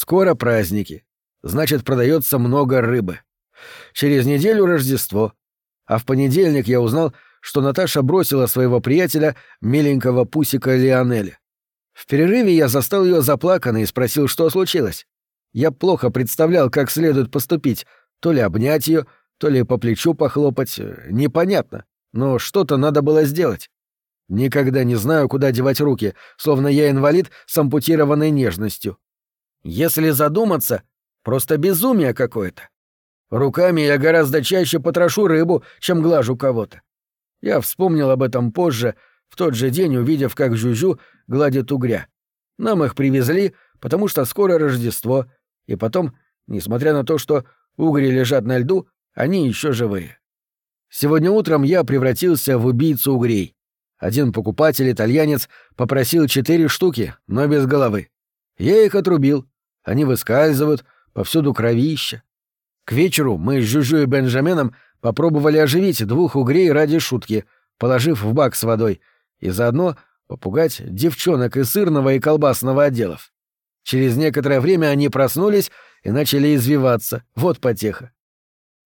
Скоро праздники. Значит, продается много рыбы. Через неделю Рождество. А в понедельник я узнал, что Наташа бросила своего приятеля, миленького пусика Лионеля. В перерыве я застал ее заплаканной и спросил, что случилось. Я плохо представлял, как следует поступить, то ли обнять ее, то ли по плечу похлопать, непонятно, но что-то надо было сделать. Никогда не знаю, куда девать руки, словно я инвалид с ампутированной нежностью. Если задуматься, просто безумие какое-то. Руками я гораздо чаще потрошу рыбу, чем глажу кого-то. Я вспомнил об этом позже, в тот же день увидев, как Жужу гладит угря. Нам их привезли, потому что скоро Рождество, и потом, несмотря на то, что угри лежат на льду, они еще живые. Сегодня утром я превратился в убийцу угрей. Один покупатель, итальянец, попросил четыре штуки, но без головы. Я их отрубил. Они выскальзывают, повсюду кровища. К вечеру мы с Жужу и Бенджаменом попробовали оживить двух угрей ради шутки, положив в бак с водой, и заодно попугать девчонок из сырного и колбасного отделов. Через некоторое время они проснулись и начали извиваться. Вот потеха.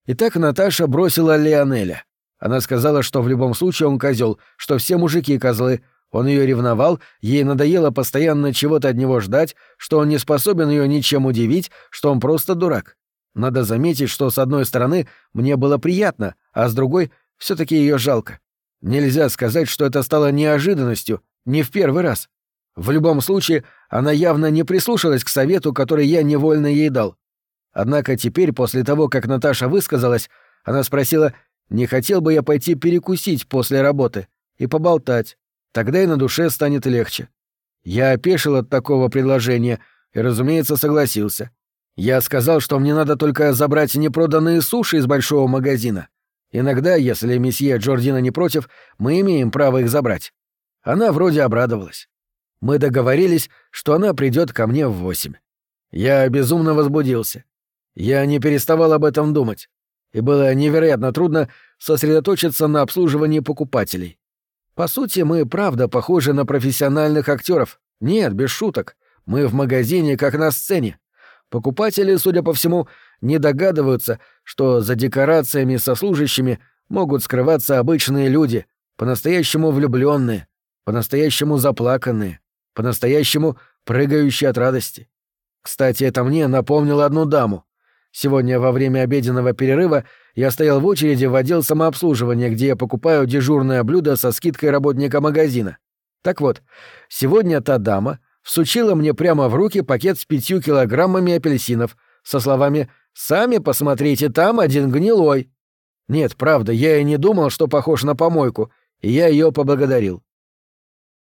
Итак, Наташа бросила Леонеля. Она сказала, что в любом случае он козел, что все мужики козлы. Он ее ревновал, ей надоело постоянно чего-то от него ждать, что он не способен ее ничем удивить, что он просто дурак. Надо заметить, что с одной стороны мне было приятно, а с другой все таки ее жалко. Нельзя сказать, что это стало неожиданностью, не в первый раз. В любом случае, она явно не прислушалась к совету, который я невольно ей дал. Однако теперь, после того, как Наташа высказалась, она спросила, не хотел бы я пойти перекусить после работы и поболтать. Тогда и на душе станет легче. Я опешил от такого предложения и, разумеется, согласился. Я сказал, что мне надо только забрать непроданные суши из большого магазина. Иногда, если месье Джордина не против, мы имеем право их забрать. Она вроде обрадовалась. Мы договорились, что она придет ко мне в восемь. Я безумно возбудился. Я не переставал об этом думать и было невероятно трудно сосредоточиться на обслуживании покупателей. По сути, мы правда похожи на профессиональных актеров. Нет, без шуток. Мы в магазине, как на сцене. Покупатели, судя по всему, не догадываются, что за декорациями со служащими могут скрываться обычные люди, по-настоящему влюбленные, по-настоящему заплаканные, по-настоящему прыгающие от радости. Кстати, это мне напомнило одну даму. Сегодня во время обеденного перерыва я стоял в очереди в отдел самообслуживания, где я покупаю дежурное блюдо со скидкой работника магазина. Так вот, сегодня та дама всучила мне прямо в руки пакет с пятью килограммами апельсинов со словами «Сами посмотрите, там один гнилой». Нет, правда, я и не думал, что похож на помойку, и я ее поблагодарил.